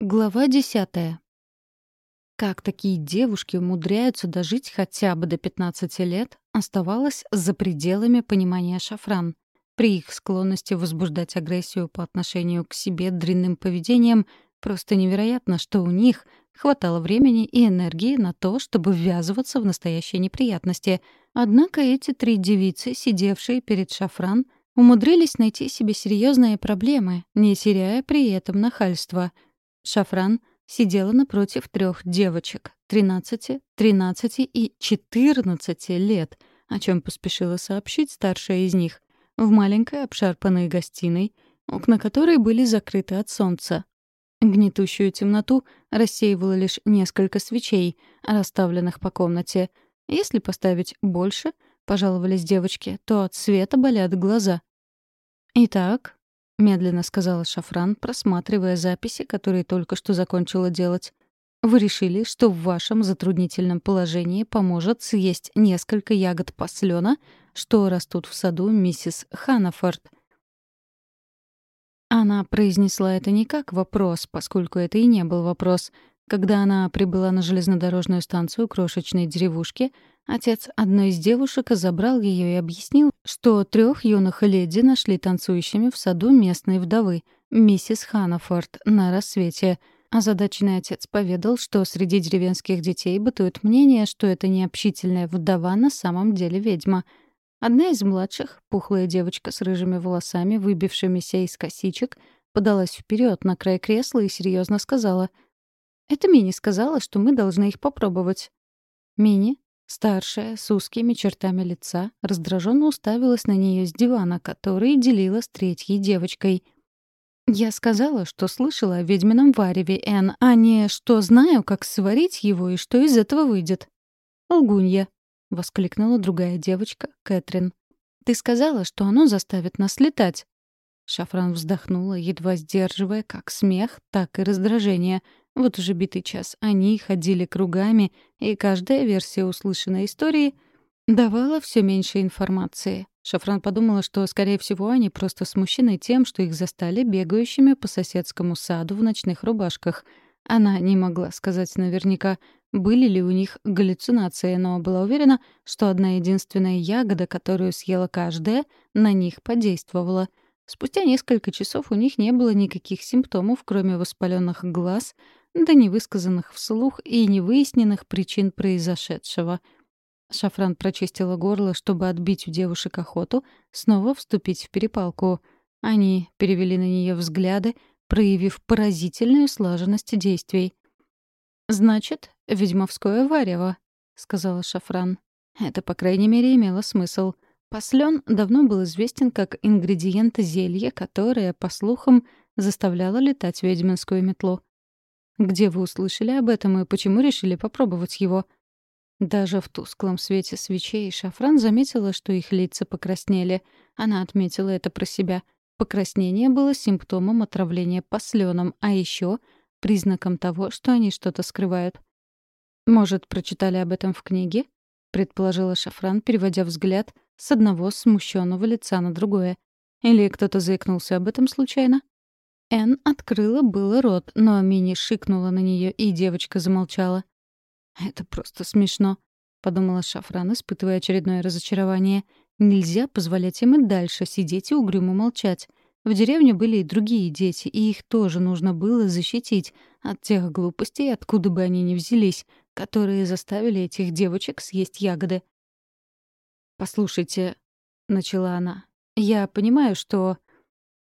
Глава десятая. Как такие девушки умудряются дожить хотя бы до 15 лет, оставалось за пределами понимания шафран. При их склонности возбуждать агрессию по отношению к себе дрянным поведением просто невероятно, что у них хватало времени и энергии на то, чтобы ввязываться в настоящие неприятности. Однако эти три девицы, сидевшие перед шафран, умудрились найти себе серьезные проблемы, не теряя при этом нахальства — Шафран сидела напротив трех девочек — 13, 13 и 14 лет, о чем поспешила сообщить старшая из них, в маленькой обшарпанной гостиной, окна которой были закрыты от солнца. Гнетущую темноту рассеивало лишь несколько свечей, расставленных по комнате. Если поставить больше, пожаловались девочки, то от света болят глаза. «Итак, — медленно сказала Шафран, просматривая записи, которые только что закончила делать. «Вы решили, что в вашем затруднительном положении поможет съесть несколько ягод послена, что растут в саду миссис Ханафорд». Она произнесла это не как вопрос, поскольку это и не был вопрос. Когда она прибыла на железнодорожную станцию крошечной деревушки, Отец одной из девушек забрал ее и объяснил, что трех юных леди нашли танцующими в саду местной вдовы, миссис Ханафорд, на рассвете. Озадаченный отец поведал, что среди деревенских детей бытует мнение, что это необщительная вдова на самом деле ведьма. Одна из младших, пухлая девочка с рыжими волосами, выбившимися из косичек, подалась вперед на край кресла и серьезно сказала — это Мини сказала, что мы должны их попробовать. Мини, Старшая, с узкими чертами лица, раздраженно уставилась на нее с дивана, который делила с третьей девочкой. «Я сказала, что слышала о ведьмином вареве, Энн, а не что знаю, как сварить его и что из этого выйдет». «Лгунья», — воскликнула другая девочка, Кэтрин. «Ты сказала, что оно заставит нас летать». Шафран вздохнула, едва сдерживая как смех, так и раздражение — вот уже битый час они ходили кругами, и каждая версия услышанной истории давала все меньше информации. Шафран подумала, что, скорее всего, они просто смущены тем, что их застали бегающими по соседскому саду в ночных рубашках. Она не могла сказать наверняка, были ли у них галлюцинации, но была уверена, что одна единственная ягода, которую съела каждая, на них подействовала. Спустя несколько часов у них не было никаких симптомов, кроме воспаленных глаз, до невысказанных вслух и невыясненных причин произошедшего. Шафран прочистила горло, чтобы отбить у девушек охоту, снова вступить в перепалку. Они перевели на нее взгляды, проявив поразительную слаженность действий. «Значит, ведьмовское варево», — сказала Шафран. Это, по крайней мере, имело смысл. Послен давно был известен как ингредиент зелья, которое, по слухам, заставляло летать ведьминскую метлу. Где вы услышали об этом и почему решили попробовать его?» Даже в тусклом свете свечей Шафран заметила, что их лица покраснели. Она отметила это про себя. Покраснение было симптомом отравления посленом, а еще признаком того, что они что-то скрывают. «Может, прочитали об этом в книге?» — предположила Шафран, переводя взгляд с одного смущенного лица на другое. «Или кто-то заикнулся об этом случайно?» Эн открыла было рот, но Мини шикнула на нее, и девочка замолчала. «Это просто смешно», — подумала Шафран, испытывая очередное разочарование. «Нельзя позволять им и дальше сидеть и угрюмо молчать. В деревне были и другие дети, и их тоже нужно было защитить от тех глупостей, откуда бы они ни взялись, которые заставили этих девочек съесть ягоды». «Послушайте», — начала она, — «я понимаю, что...»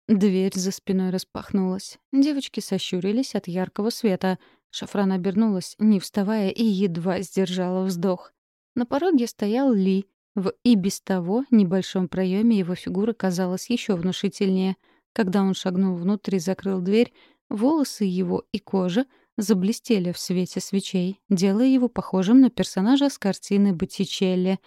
Дверь за спиной распахнулась. Девочки сощурились от яркого света. Шафран обернулась, не вставая, и едва сдержала вздох. На пороге стоял Ли. В и без того небольшом проеме его фигура казалась еще внушительнее. Когда он шагнул внутрь и закрыл дверь, волосы его и кожа заблестели в свете свечей, делая его похожим на персонажа с картины Боттичелли.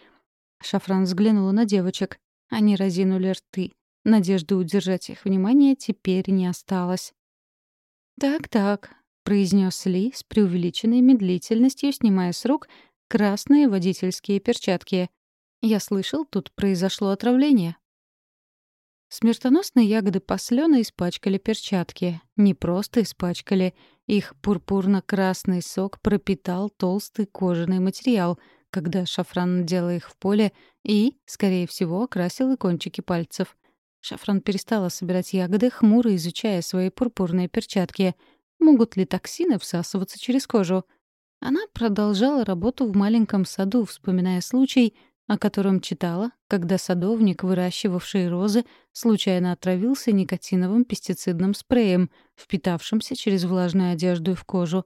Шафран взглянула на девочек. Они разинули рты. Надежды удержать их внимание теперь не осталось. «Так-так», — произнес Ли с преувеличенной медлительностью, снимая с рук красные водительские перчатки. «Я слышал, тут произошло отравление». Смертоносные ягоды послена испачкали перчатки. Не просто испачкали. Их пурпурно-красный сок пропитал толстый кожаный материал, когда Шафран надела их в поле и, скорее всего, окрасил и кончики пальцев. Шафран перестала собирать ягоды, хмуро изучая свои пурпурные перчатки. Могут ли токсины всасываться через кожу? Она продолжала работу в маленьком саду, вспоминая случай, о котором читала, когда садовник, выращивавший розы, случайно отравился никотиновым пестицидным спреем, впитавшимся через влажную одежду и в кожу.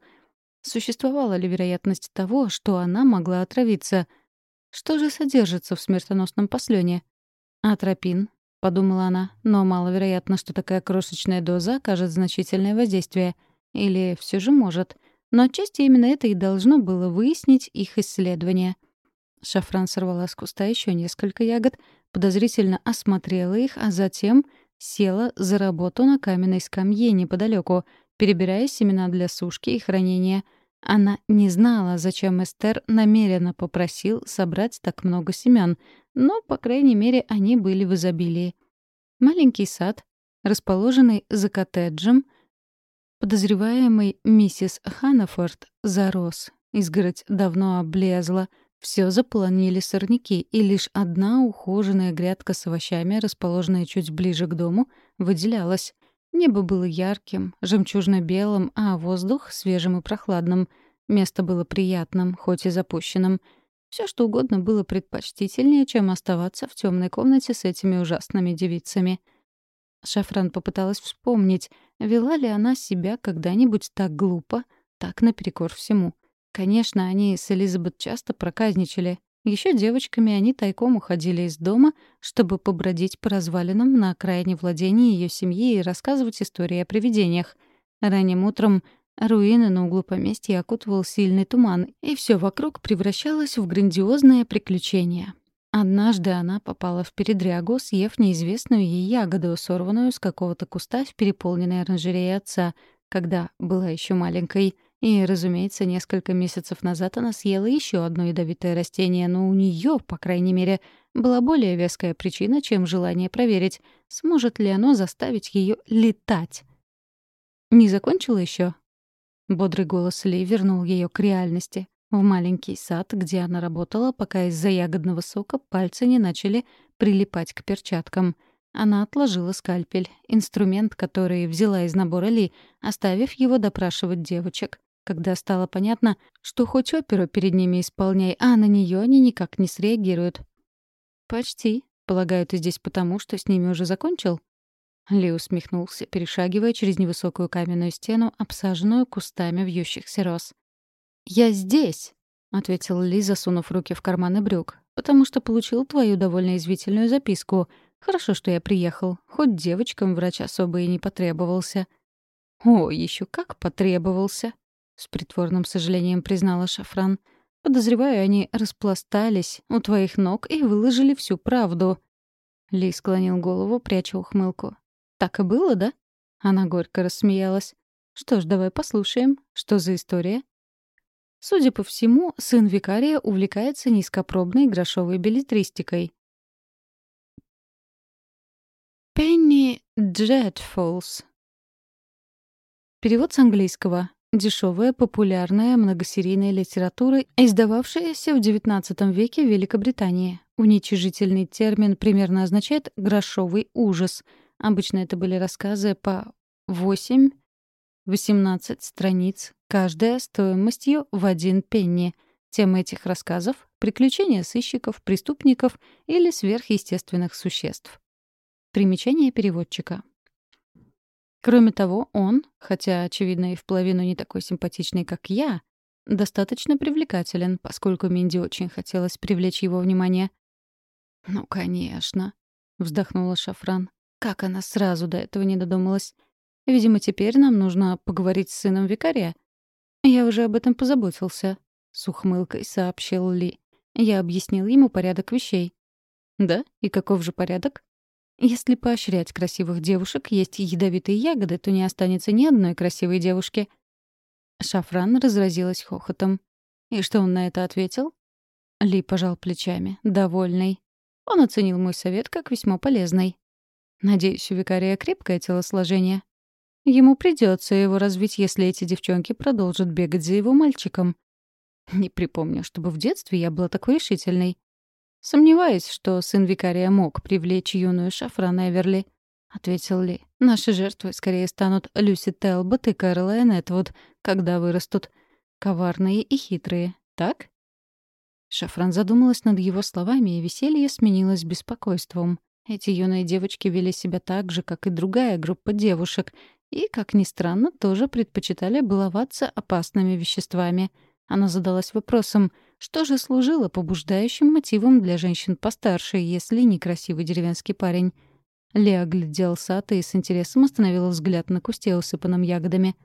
Существовала ли вероятность того, что она могла отравиться? Что же содержится в смертоносном послёне? Атропин, — подумала она, но маловероятно, что такая крошечная доза окажет значительное воздействие. Или все же может. Но отчасти именно это и должно было выяснить их исследование — Шафран сорвала с куста еще несколько ягод, подозрительно осмотрела их, а затем села за работу на каменной скамье неподалеку, перебирая семена для сушки и хранения. Она не знала, зачем Эстер намеренно попросил собрать так много семян, но, по крайней мере, они были в изобилии. Маленький сад, расположенный за коттеджем, подозреваемый миссис Ханафорд зарос. Изгородь давно облезла — все заполонили сорняки, и лишь одна ухоженная грядка с овощами, расположенная чуть ближе к дому, выделялась. Небо было ярким, жемчужно-белым, а воздух — свежим и прохладным. Место было приятным, хоть и запущенным. Все что угодно было предпочтительнее, чем оставаться в темной комнате с этими ужасными девицами. Шафран попыталась вспомнить, вела ли она себя когда-нибудь так глупо, так наперекор всему — Конечно, они с Элизабет часто проказничали. Еще девочками они тайком уходили из дома, чтобы побродить по развалинам на окраине владения ее семьи и рассказывать истории о привидениях. Ранним утром руины на углу поместья окутывал сильный туман, и все вокруг превращалось в грандиозное приключение. Однажды она попала в передрягу, съев неизвестную ей ягоду, сорванную с какого-то куста в переполненной оранжерее отца, когда была еще маленькой — и, разумеется, несколько месяцев назад она съела еще одно ядовитое растение, но у нее, по крайней мере, была более веская причина, чем желание проверить, сможет ли оно заставить ее летать. «Не закончила еще? Бодрый голос Ли вернул ее к реальности. В маленький сад, где она работала, пока из-за ягодного сока пальцы не начали прилипать к перчаткам. Она отложила скальпель, инструмент, который взяла из набора Ли, оставив его допрашивать девочек когда стало понятно, что хоть оперу перед ними исполняй, а на нее они никак не среагируют. «Почти. Полагаю, ты здесь потому, что с ними уже закончил?» Ли усмехнулся, перешагивая через невысокую каменную стену, обсаженную кустами вьющихся роз. «Я здесь!» — ответил Ли, засунув руки в карманы брюк. «Потому что получил твою довольно извительную записку. Хорошо, что я приехал. Хоть девочкам врач особо и не потребовался». «О, еще как потребовался!» с притворным сожалением признала Шафран. «Подозреваю, они распластались у твоих ног и выложили всю правду». Ли склонил голову, пряча ухмылку. «Так и было, да?» Она горько рассмеялась. «Что ж, давай послушаем. Что за история?» Судя по всему, сын викария увлекается низкопробной грошовой билетристикой. Пенни Джетфолс. Перевод с английского. Дешевая, популярная, многосерийная литература, издававшаяся в XIX веке в Великобритании. Уничижительный термин примерно означает «грошовый ужас». Обычно это были рассказы по 8-18 страниц, каждая стоимостью в один пенни. Тема этих рассказов — приключения сыщиков, преступников или сверхъестественных существ. Примечание переводчика. Кроме того, он, хотя, очевидно, и в половину не такой симпатичный, как я, достаточно привлекателен, поскольку Минди очень хотелось привлечь его внимание. «Ну, конечно», — вздохнула Шафран. «Как она сразу до этого не додумалась? Видимо, теперь нам нужно поговорить с сыном викария». «Я уже об этом позаботился», — с ухмылкой сообщил Ли. Я объяснил ему порядок вещей. «Да? И каков же порядок?» Если поощрять красивых девушек есть ядовитые ягоды, то не останется ни одной красивой девушки. Шафран разразилась хохотом. И что он на это ответил? Ли пожал плечами, довольный. Он оценил мой совет как весьма полезный. Надеюсь, у викария крепкое телосложение. Ему придется его развить, если эти девчонки продолжат бегать за его мальчиком. Не припомню, чтобы в детстве я была такой решительной. Сомневаюсь, что сын викария мог привлечь юную Шафран Эверли, — ответил Ли. Наши жертвы скорее станут Люси Телбот и Кэролайн Этвуд, когда вырастут. Коварные и хитрые, так? Шафран задумалась над его словами, и веселье сменилось беспокойством. Эти юные девочки вели себя так же, как и другая группа девушек, и, как ни странно, тоже предпочитали баловаться опасными веществами. Она задалась вопросом, что же служило побуждающим мотивом для женщин постарше, если не красивый деревенский парень. Леа глядел сад и с интересом остановила взгляд на кусте, усыпанном ягодами.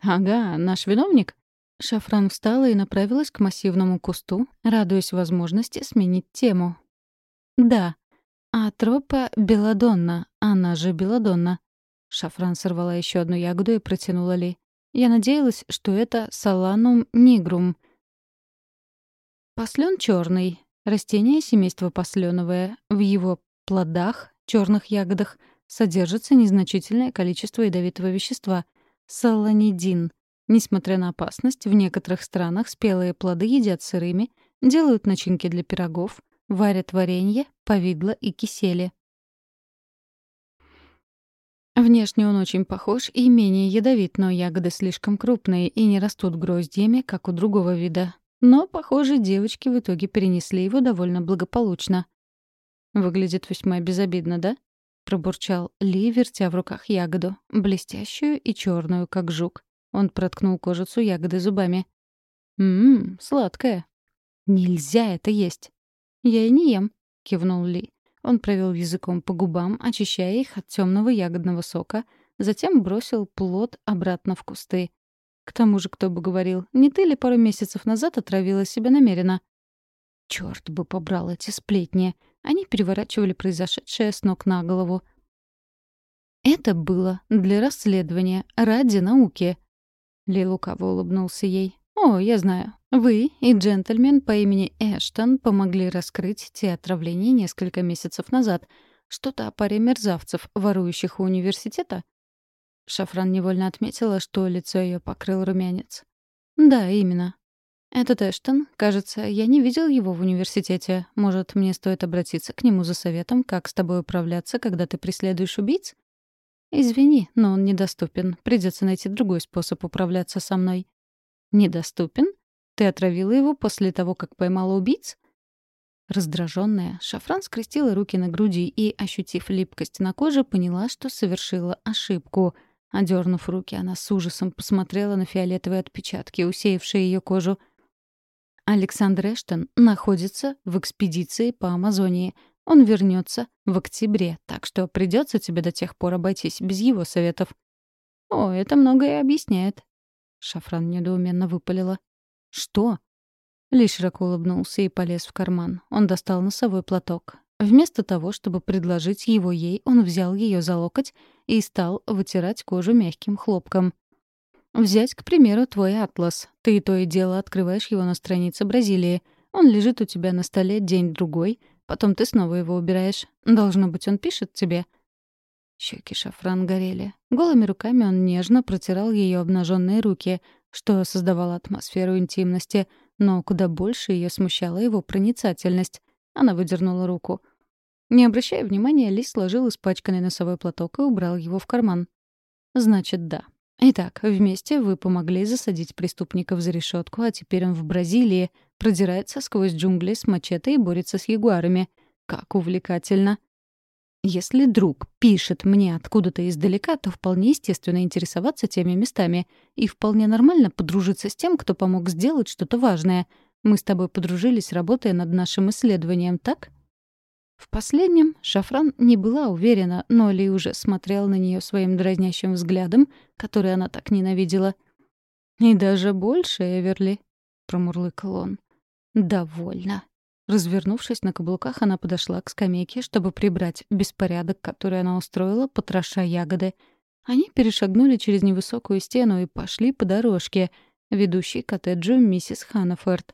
«Ага, наш виновник?» Шафран встала и направилась к массивному кусту, радуясь возможности сменить тему. «Да. А тропа Беладонна, она же Беладонна». Шафран сорвала еще одну ягоду и протянула Ли. Я надеялась, что это саланум нигрум. Послен черный. Растение семейства посленовое. В его плодах, черных ягодах, содержится незначительное количество ядовитого вещества — саланидин. Несмотря на опасность, в некоторых странах спелые плоды едят сырыми, делают начинки для пирогов, варят варенье, повидло и кисели. Внешне он очень похож и менее ядовит, но ягоды слишком крупные и не растут гроздьями, как у другого вида. Но, похоже, девочки в итоге перенесли его довольно благополучно. «Выглядит весьма безобидно, да?» — пробурчал Ли, вертя в руках ягоду, блестящую и черную, как жук. Он проткнул кожицу ягоды зубами. «Ммм, сладкая». «Нельзя это есть». «Я и не ем», — кивнул Ли. Он провел языком по губам, очищая их от темного ягодного сока, затем бросил плод обратно в кусты. К тому же, кто бы говорил, не ты ли пару месяцев назад отравила себя намеренно? Черт бы побрал эти сплетни. Они переворачивали произошедшее с ног на голову. Это было для расследования, ради науки. Ли лукаво улыбнулся ей. «О, я знаю. Вы и джентльмен по имени Эштон помогли раскрыть те отравления несколько месяцев назад. Что-то о паре мерзавцев, ворующих у университета?» Шафран невольно отметила, что лицо ее покрыл румянец. «Да, именно. Этот Эштон, кажется, я не видел его в университете. Может, мне стоит обратиться к нему за советом, как с тобой управляться, когда ты преследуешь убийц?» «Извини, но он недоступен. Придется найти другой способ управляться со мной». «Недоступен?» Ты отравила его после того, как поймала убийц? Раздраженная, Шафран скрестила руки на груди и, ощутив липкость на коже, поняла, что совершила ошибку. Одернув руки, она с ужасом посмотрела на фиолетовые отпечатки, усеявшие ее кожу. Александр Эштон находится в экспедиции по Амазонии. Он вернется в октябре, так что придется тебе до тех пор обойтись без его советов. «О, это многое объясняет», — Шафран недоуменно выпалила. «Что?» Ли широко улыбнулся и полез в карман. Он достал носовой платок. Вместо того, чтобы предложить его ей, он взял ее за локоть и стал вытирать кожу мягким хлопком. «Взять, к примеру, твой атлас. Ты то и дело открываешь его на странице Бразилии. Он лежит у тебя на столе день-другой, потом ты снова его убираешь. Должно быть, он пишет тебе». Щеки шафран горели. Голыми руками он нежно протирал ее обнаженные руки, что создавало атмосферу интимности, но куда больше ее смущала его проницательность. Она выдернула руку. Не обращая внимания, Ли сложил испачканный носовой платок и убрал его в карман. «Значит, да. Итак, вместе вы помогли засадить преступников за решетку, а теперь он в Бразилии продирается сквозь джунгли с мачете и борется с ягуарами. Как увлекательно!» Если друг пишет мне откуда-то издалека, то вполне естественно интересоваться теми местами. И вполне нормально подружиться с тем, кто помог сделать что-то важное. Мы с тобой подружились, работая над нашим исследованием, так? В последнем Шафран не была уверена, но Ли уже смотрел на нее своим дразнящим взглядом, который она так ненавидела. «И даже больше, Эверли», — промурлыкал он. «Довольно». Развернувшись на каблуках, она подошла к скамейке, чтобы прибрать беспорядок, который она устроила, потроша ягоды. Они перешагнули через невысокую стену и пошли по дорожке, ведущей к коттеджу миссис Ханафорд.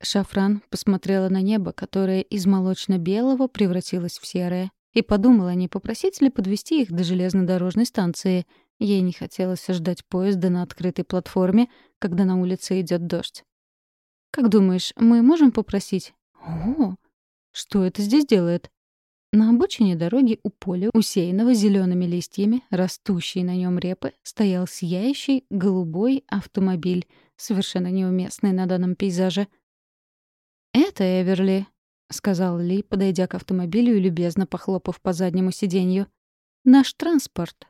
Шафран посмотрела на небо, которое из молочно-белого превратилось в серое. и подумала, не попросить ли подвести их до железнодорожной станции. Ей не хотелось ждать поезда на открытой платформе, когда на улице идет дождь. «Как думаешь, мы можем попросить?» «О, что это здесь делает?» На обочине дороги у поля, усеянного зелеными листьями, растущей на нем репы, стоял сияющий голубой автомобиль, совершенно неуместный на данном пейзаже. «Это Эверли», — сказал Ли, подойдя к автомобилю и любезно похлопав по заднему сиденью. «Наш транспорт.